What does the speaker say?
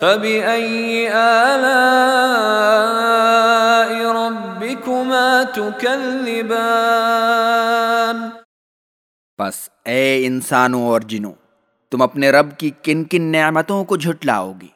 فَبِأَيِّ آلَاءِ رَبِّكُمَا تُكَذِّبَانِ پس اے انسانوں اور جنوں، تم اپنے رب کی کن کن نعمتوں کو جھٹلاؤ گی